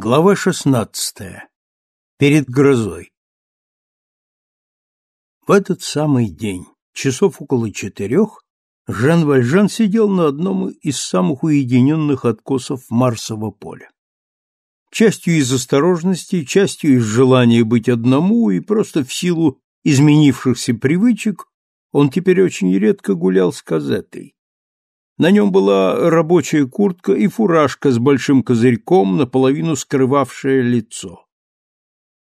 Глава шестнадцатая. Перед грозой. В этот самый день, часов около четырех, Жан Вальжан сидел на одном из самых уединенных откосов Марсового поля. Частью из осторожности, частью из желания быть одному и просто в силу изменившихся привычек он теперь очень редко гулял с Казетой. На нем была рабочая куртка и фуражка с большим козырьком, наполовину скрывавшая лицо.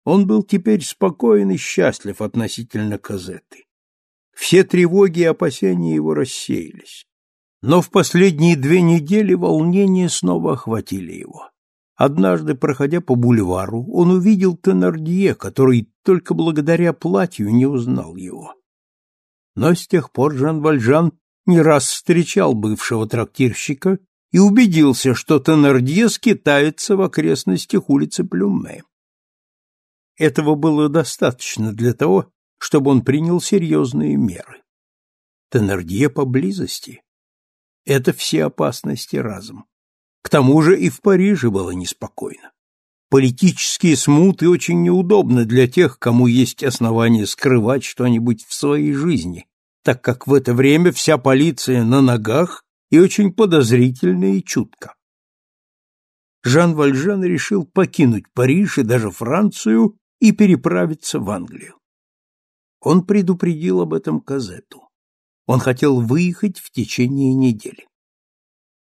Он был теперь спокоен и счастлив относительно Казеты. Все тревоги и опасения его рассеялись. Но в последние две недели волнения снова охватили его. Однажды, проходя по бульвару, он увидел Теннердье, который только благодаря платью не узнал его. Но с тех пор Жан Вальжан не раз встречал бывшего трактирщика и убедился, что Теннердье скитается в окрестностях улицы Плюме. Этого было достаточно для того, чтобы он принял серьезные меры. Теннердье поблизости. Это все опасности разом. К тому же и в Париже было неспокойно. Политические смуты очень неудобны для тех, кому есть основания скрывать что-нибудь в своей жизни, так как в это время вся полиция на ногах и очень подозрительна и чутка. Жан Вальжан решил покинуть Париж и даже Францию и переправиться в Англию. Он предупредил об этом Казету. Он хотел выехать в течение недели.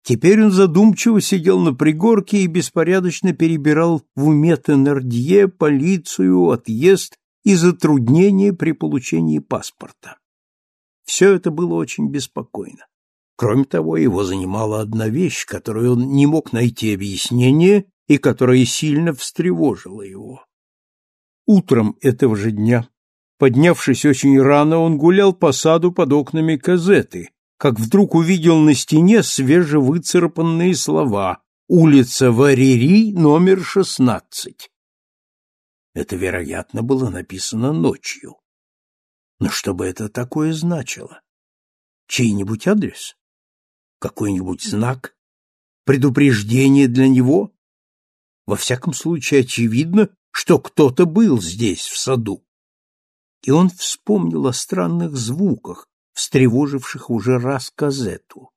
Теперь он задумчиво сидел на пригорке и беспорядочно перебирал в уме Теннердье, полицию, отъезд и затруднения при получении паспорта. Все это было очень беспокойно. Кроме того, его занимала одна вещь, которой он не мог найти объяснение и которая сильно встревожила его. Утром этого же дня, поднявшись очень рано, он гулял по саду под окнами казеты, как вдруг увидел на стене свежевыцарапанные слова «Улица Варери, номер шестнадцать». Это, вероятно, было написано ночью. Но что бы это такое значило? Чей-нибудь адрес? Какой-нибудь знак? Предупреждение для него? Во всяком случае, очевидно, что кто-то был здесь, в саду. И он вспомнил о странных звуках, встревоживших уже раз Казету.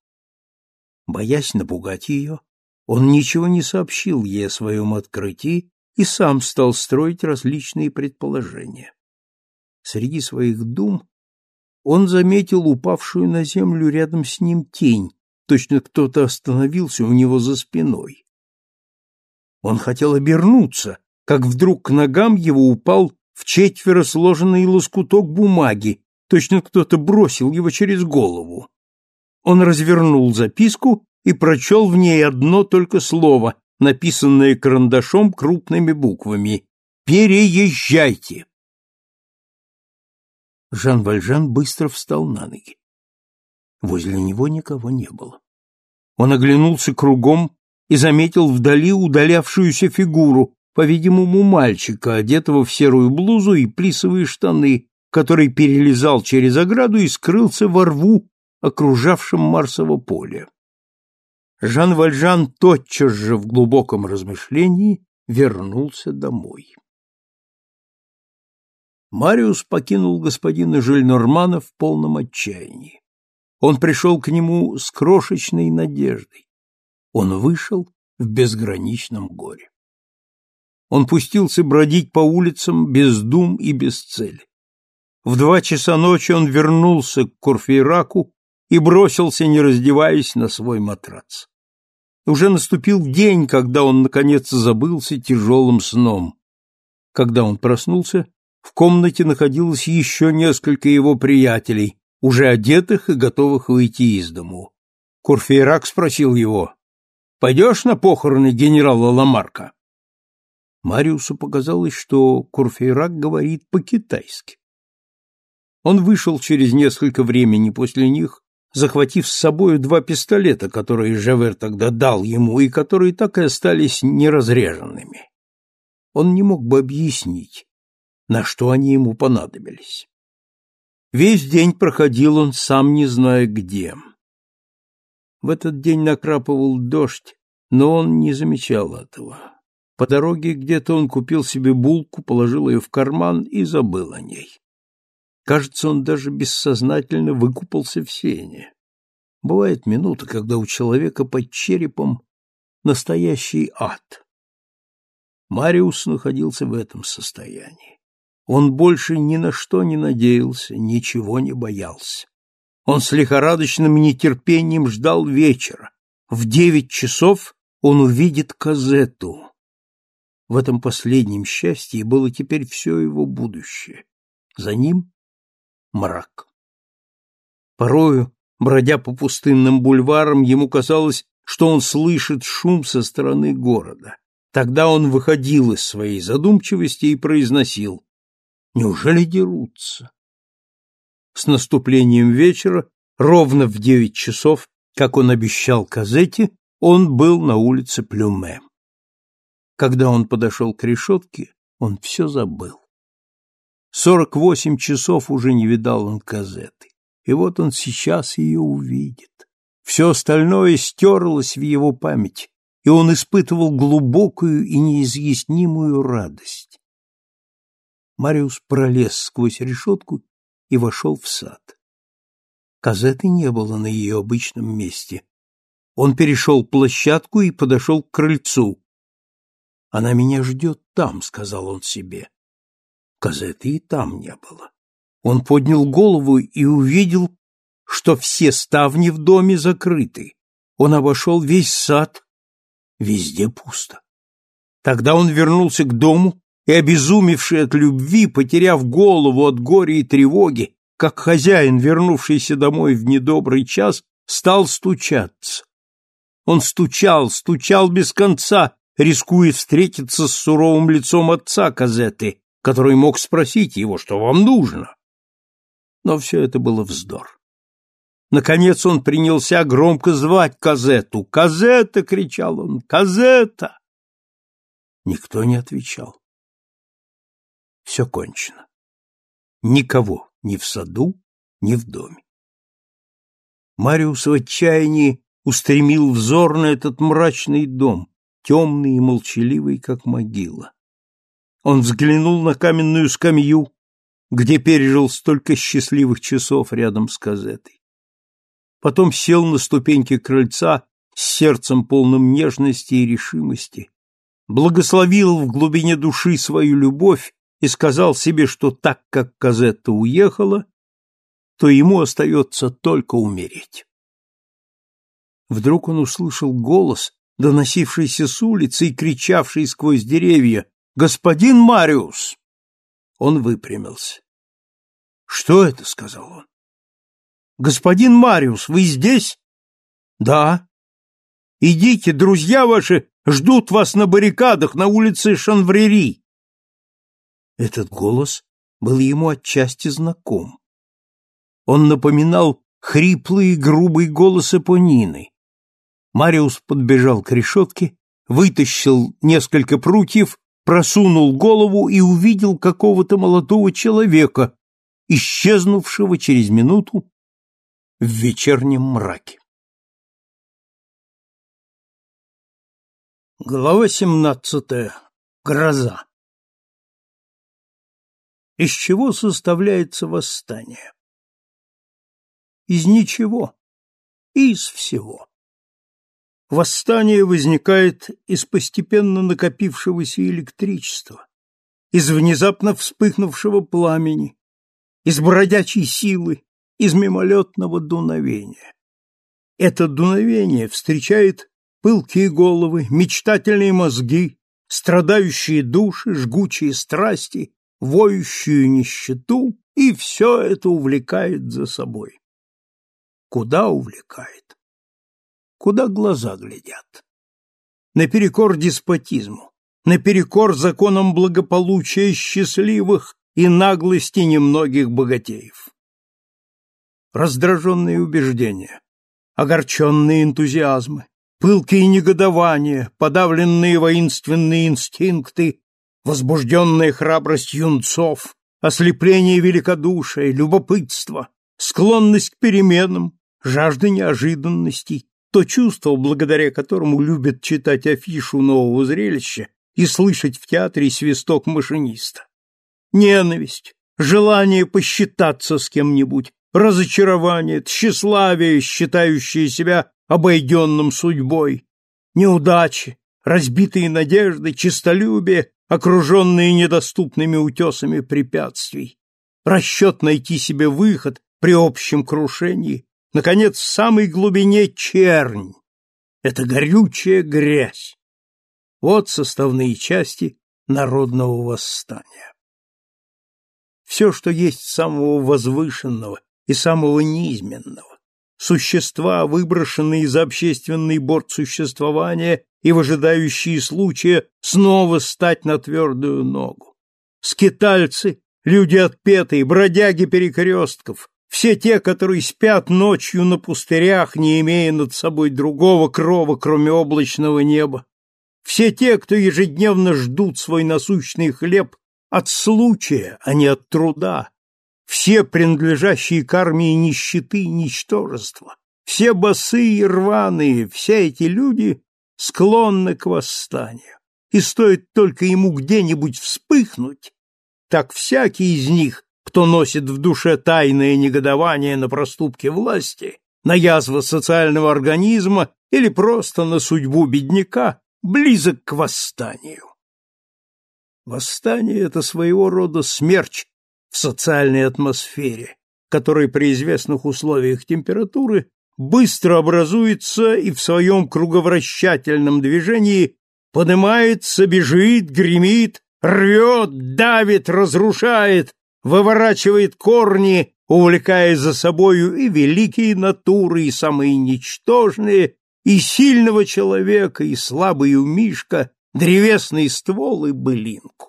Боясь напугать ее, он ничего не сообщил ей о своем открытии и сам стал строить различные предположения. Среди своих дум он заметил упавшую на землю рядом с ним тень, точно кто-то остановился у него за спиной. Он хотел обернуться, как вдруг к ногам его упал в четверо сложенный лоскуток бумаги, точно кто-то бросил его через голову. Он развернул записку и прочел в ней одно только слово, написанное карандашом крупными буквами «Переезжайте». Жан Вальжан быстро встал на ноги. Возле него никого не было. Он оглянулся кругом и заметил вдали удалявшуюся фигуру, по-видимому, мальчика, одетого в серую блузу и плисовые штаны, который перелезал через ограду и скрылся во рву, окружавшем Марсово поле. Жан Вальжан тотчас же в глубоком размышлении вернулся домой. Мариус покинул господина Жильнормана в полном отчаянии. Он пришел к нему с крошечной надеждой. Он вышел в безграничном горе. Он пустился бродить по улицам без дум и без цели. В два часа ночи он вернулся к Курфейраку и бросился, не раздеваясь, на свой матрац. Уже наступил день, когда он, наконец, забылся тяжелым сном. Когда он проснулся, в комнате находилось еще несколько его приятелей, уже одетых и готовых выйти из дому. Курфейрак спросил его, «Пойдешь на похороны генерала Ламарка?» Мариусу показалось, что Курфейрак говорит по-китайски. Он вышел через несколько времени после них, захватив с собою два пистолета, которые Жавер тогда дал ему и которые так и остались неразреженными. Он не мог бы объяснить, на что они ему понадобились. Весь день проходил он, сам не зная где. В этот день накрапывал дождь, но он не замечал этого. По дороге где-то он купил себе булку, положил ее в карман и забыл о ней. Кажется, он даже бессознательно выкупался в сене. Бывает минута, когда у человека под черепом настоящий ад. Мариус находился в этом состоянии. Он больше ни на что не надеялся, ничего не боялся. Он с лихорадочным нетерпением ждал вечера. В девять часов он увидит Казету. В этом последнем счастье было теперь все его будущее. За ним мрак. Порою, бродя по пустынным бульварам, ему казалось, что он слышит шум со стороны города. Тогда он выходил из своей задумчивости и произносил «Неужели дерутся?» С наступлением вечера, ровно в девять часов, как он обещал Казете, он был на улице Плюме. Когда он подошел к решетке, он все забыл. Сорок восемь часов уже не видал он Казеты, и вот он сейчас ее увидит. Все остальное стерлось в его память, и он испытывал глубокую и неизъяснимую радость. Мариус пролез сквозь решетку и вошел в сад. Казеты не было на ее обычном месте. Он перешел площадку и подошел к крыльцу. Она меня ждет там, — сказал он себе. Казеты и там не было. Он поднял голову и увидел, что все ставни в доме закрыты. Он обошел весь сад. Везде пусто. Тогда он вернулся к дому и, обезумевший от любви, потеряв голову от горя и тревоги, как хозяин, вернувшийся домой в недобрый час, стал стучаться. Он стучал, стучал без конца, рискуя встретиться с суровым лицом отца Казеты, который мог спросить его, что вам нужно. Но все это было вздор. Наконец он принялся громко звать Казету. «Казета!» — кричал он. «Казета!» Никто не отвечал. Все кончено. Никого ни в саду, ни в доме. Мариус в отчаянии устремил взор на этот мрачный дом, темный и молчаливый, как могила. Он взглянул на каменную скамью, где пережил столько счастливых часов рядом с Казетой. Потом сел на ступеньки крыльца с сердцем полным нежности и решимости, благословил в глубине души свою любовь и сказал себе, что так как Казетта уехала, то ему остается только умереть. Вдруг он услышал голос, доносившийся с улицы и кричавший сквозь деревья «Господин Мариус!» Он выпрямился. «Что это?» — сказал он. «Господин Мариус, вы здесь?» «Да». «Идите, друзья ваши ждут вас на баррикадах на улице Шанврери». Этот голос был ему отчасти знаком. Он напоминал хриплый и грубый голос Эпонины, Мариус подбежал к решетке, вытащил несколько прутьев, просунул голову и увидел какого-то молодого человека, исчезнувшего через минуту в вечернем мраке. Глава семнадцатая. Гроза. Из чего составляется восстание? Из ничего из всего. Восстание возникает из постепенно накопившегося электричества, из внезапно вспыхнувшего пламени, из бродячей силы, из мимолетного дуновения. Это дуновение встречает пылкие головы, мечтательные мозги, страдающие души, жгучие страсти, воющую нищету, и все это увлекает за собой. Куда увлекает? куда глаза глядят. Наперекор деспотизму, наперекор законам благополучия счастливых и наглости немногих богатеев. Раздраженные убеждения, огорченные энтузиазмы, пылкие негодования, подавленные воинственные инстинкты, возбужденная храбрость юнцов, ослепление великодушия, любопытство, склонность к переменам, жажда неожиданностей, то чувство, благодаря которому любят читать афишу нового зрелища, и слышать в театре свисток машиниста. Ненависть, желание посчитаться с кем-нибудь, разочарование, тщеславие, считающее себя обойденным судьбой, неудачи, разбитые надежды, честолюбие, окруженные недоступными утесами препятствий, расчет найти себе выход при общем крушении, наконец, в самой глубине чернь. Это горючая грязь. Вот составные части народного восстания. Все, что есть самого возвышенного и самого низменного, существа, выброшенные из общественный борт существования и выжидающие случая снова стать на твердую ногу. Скитальцы, люди отпетые, бродяги перекрестков, все те, которые спят ночью на пустырях, не имея над собой другого крова, кроме облачного неба, все те, кто ежедневно ждут свой насущный хлеб от случая, а не от труда, все принадлежащие к армии нищеты и ничтожества, все босые и рваные, все эти люди склонны к восстанию, и стоит только ему где-нибудь вспыхнуть, так всякий из них, кто носит в душе тайное негодование на проступки власти, на язвы социального организма или просто на судьбу бедняка, близок к восстанию. Восстание — это своего рода смерч в социальной атмосфере, который при известных условиях температуры быстро образуется и в своем круговращательном движении поднимается, бежит, гремит, рвет, давит, разрушает, выворачивает корни, увлекая за собою и великие натуры, и самые ничтожные, и сильного человека, и слабый мишка, древесный ствол и былинку.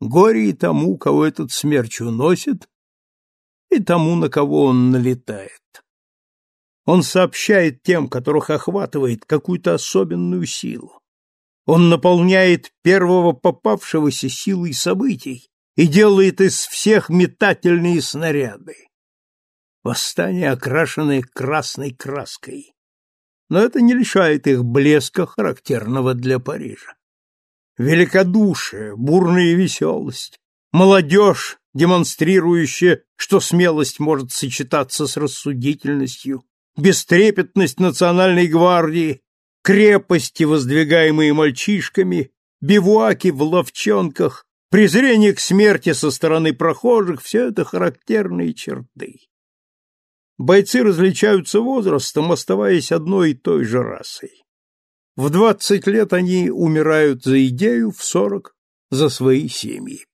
Горе и тому, кого этот смерч уносит, и тому, на кого он налетает. Он сообщает тем, которых охватывает, какую-то особенную силу. Он наполняет первого попавшегося силой событий и делает из всех метательные снаряды. Восстание, окрашенное красной краской но это не лишает их блеска, характерного для Парижа. Великодушие, бурная веселость, молодежь, демонстрирующая, что смелость может сочетаться с рассудительностью, бестрепетность национальной гвардии, крепости, воздвигаемые мальчишками, бивуаки в ловчонках, презрение к смерти со стороны прохожих — все это характерные черты. Бойцы различаются возрастом, оставаясь одной и той же расой. В двадцать лет они умирают за идею, в сорок — за свои семьи.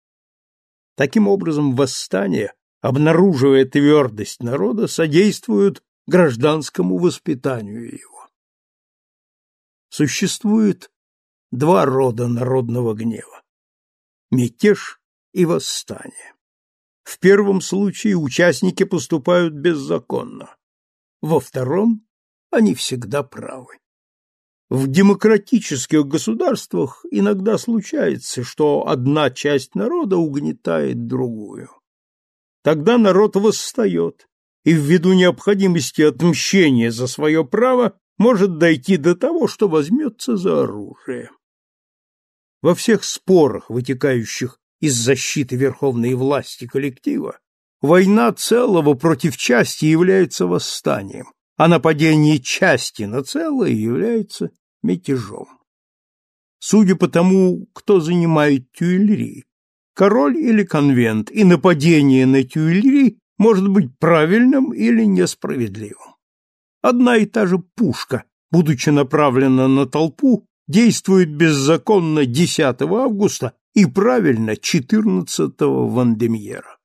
Таким образом, восстание, обнаруживая твердость народа, содействует гражданскому воспитанию его. Существует два рода народного гнева – мятеж и восстание. В первом случае участники поступают беззаконно. Во втором они всегда правы. В демократических государствах иногда случается, что одна часть народа угнетает другую. Тогда народ восстает, и ввиду необходимости отмщения за свое право может дойти до того, что возьмется за оружие. Во всех спорах, вытекающих из защиты верховной власти коллектива, война целого против части является восстанием, а нападение части на целое является мятежом. Судя по тому, кто занимает Тюильри, король или конвент, и нападение на Тюильри может быть правильным или несправедливым. Одна и та же пушка, будучи направлена на толпу, действует беззаконно 10 августа и правильно 14-го Вандемьера.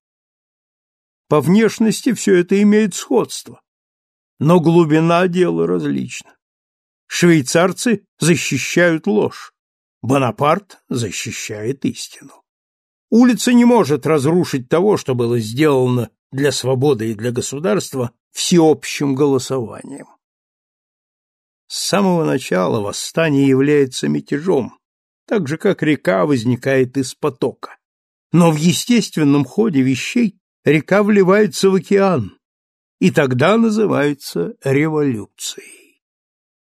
По внешности все это имеет сходство, но глубина дела различна. Швейцарцы защищают ложь, Бонапарт защищает истину. Улица не может разрушить того, что было сделано для свободы и для государства всеобщим голосованием. С самого начала восстание является мятежом, так же, как река возникает из потока. Но в естественном ходе вещей река вливается в океан, и тогда называется революцией.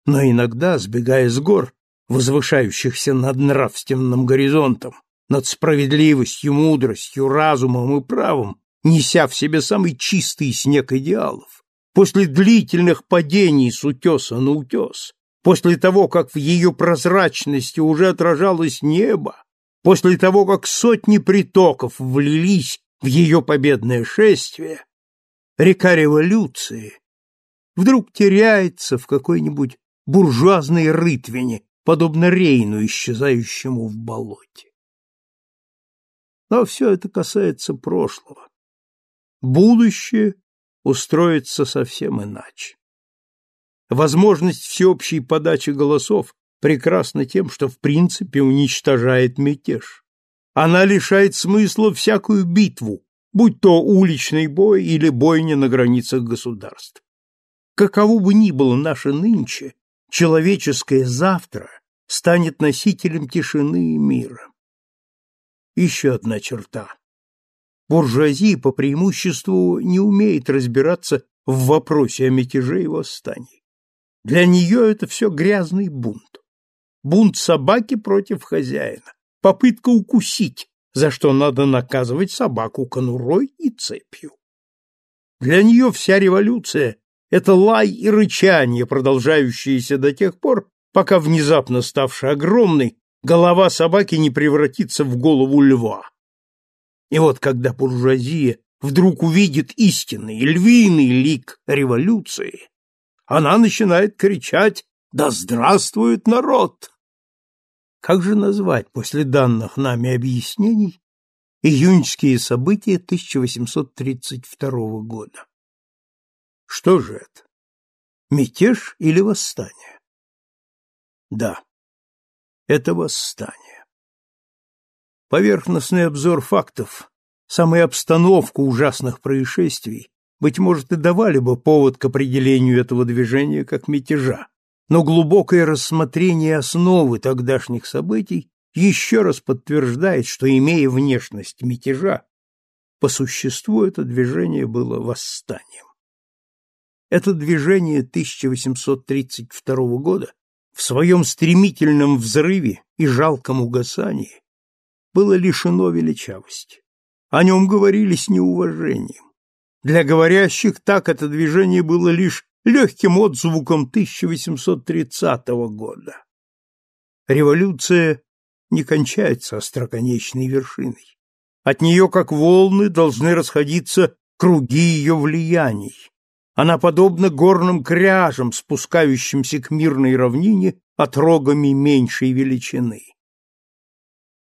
Но иногда, сбегая с гор, возвышающихся над нравственным горизонтом, над справедливостью, мудростью, разумом и правом, неся в себе самый чистый снег идеалов, после длительных падений с утеса на утес, после того, как в ее прозрачности уже отражалось небо, после того, как сотни притоков влились в ее победное шествие, река революции вдруг теряется в какой-нибудь буржуазной рытвине, подобно Рейну, исчезающему в болоте. Но все это касается прошлого. Будущее устроится совсем иначе. Возможность всеобщей подачи голосов прекрасна тем, что в принципе уничтожает мятеж. Она лишает смысла всякую битву, будь то уличный бой или бойня на границах государств. Каково бы ни было наше нынче, человеческое завтра станет носителем тишины и мира. Еще одна черта. Буржуазия по преимуществу не умеет разбираться в вопросе о мятеже и восстании. Для нее это все грязный бунт. Бунт собаки против хозяина, попытка укусить, за что надо наказывать собаку конурой и цепью. Для нее вся революция — это лай и рычание, продолжающиеся до тех пор, пока внезапно ставшая огромной, голова собаки не превратится в голову льва. И вот когда буржуазия вдруг увидит истинный львиный лик революции, она начинает кричать «Да здравствует народ!». Как же назвать после данных нами объяснений июньские события 1832 года? Что же это? Мятеж или восстание? Да, это восстание. Поверхностный обзор фактов, самая обстановка ужасных происшествий, быть может, и давали бы повод к определению этого движения как мятежа, но глубокое рассмотрение основы тогдашних событий еще раз подтверждает, что, имея внешность мятежа, по существу это движение было восстанием. Это движение 1832 года в своем стремительном взрыве и жалком угасании было лишено величавости. О нем говорили с неуважением. Для говорящих так это движение было лишь легким отзвуком 1830 года. Революция не кончается остроконечной вершиной. От нее, как волны, должны расходиться круги ее влияний, она подобна горным кряжам, спускающимся к мирной равнине отрогами меньшей величины.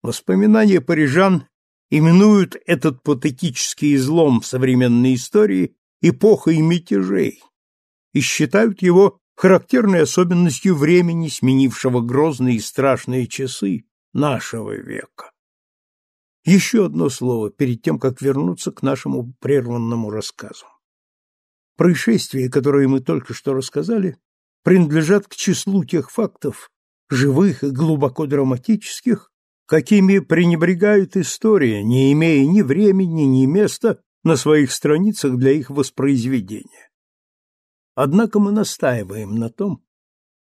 Воспоминания парижан именуют этот патетический излом в современной истории эпохой мятежей и считают его характерной особенностью времени, сменившего грозные и страшные часы нашего века. Еще одно слово перед тем, как вернуться к нашему прерванному рассказу. Происшествия, которые мы только что рассказали, принадлежат к числу тех фактов, живых и глубоко драматических, какими пренебрегают история, не имея ни времени, ни места на своих страницах для их воспроизведения. Однако мы настаиваем на том,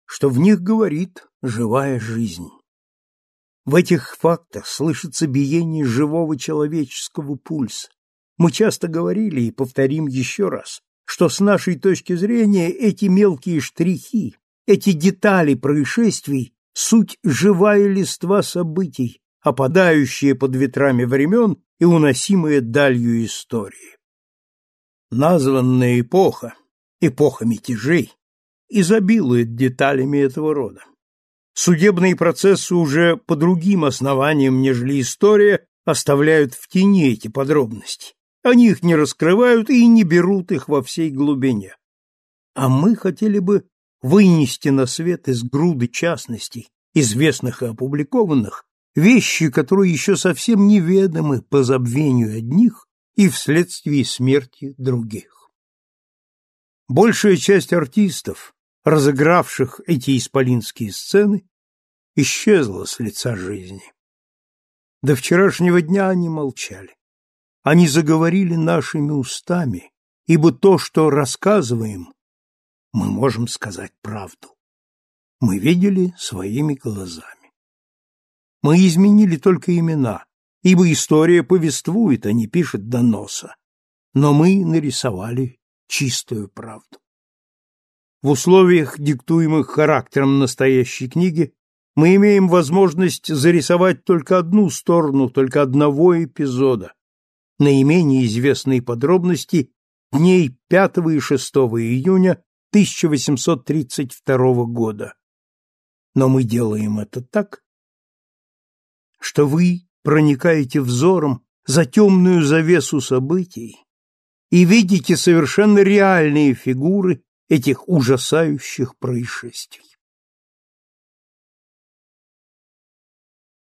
что в них говорит живая жизнь. В этих фактах слышится биение живого человеческого пульса. Мы часто говорили и повторим еще раз, что с нашей точки зрения эти мелкие штрихи, эти детали происшествий — суть живая листва событий, опадающие под ветрами времен и уносимые далью истории. Названная эпоха, эпоха мятежей, изобилует деталями этого рода. Судебные процессы уже по другим основаниям, нежели история, оставляют в тени эти подробности. Они их не раскрывают и не берут их во всей глубине. А мы хотели бы вынести на свет из груды частностей, известных и опубликованных, вещи, которые еще совсем неведомы по забвению одних и вследствие смерти других. Большая часть артистов, разыгравших эти исполинские сцены, исчезла с лица жизни. До вчерашнего дня они молчали. Они заговорили нашими устами, ибо то, что рассказываем, мы можем сказать правду. мы видели своими глазами. Мы изменили только имена, ибо история повествует, а не пишет доноса. Но мы нарисовали чистую правду. В условиях, диктуемых характером настоящей книги, мы имеем возможность зарисовать только одну сторону, только одного эпизода, наименее известные подробности дней 5 и 6 июня 1832 года. Но мы делаем это так, что вы проникаете взором за темную завесу событий и видите совершенно реальные фигуры этих ужасающих происшествий.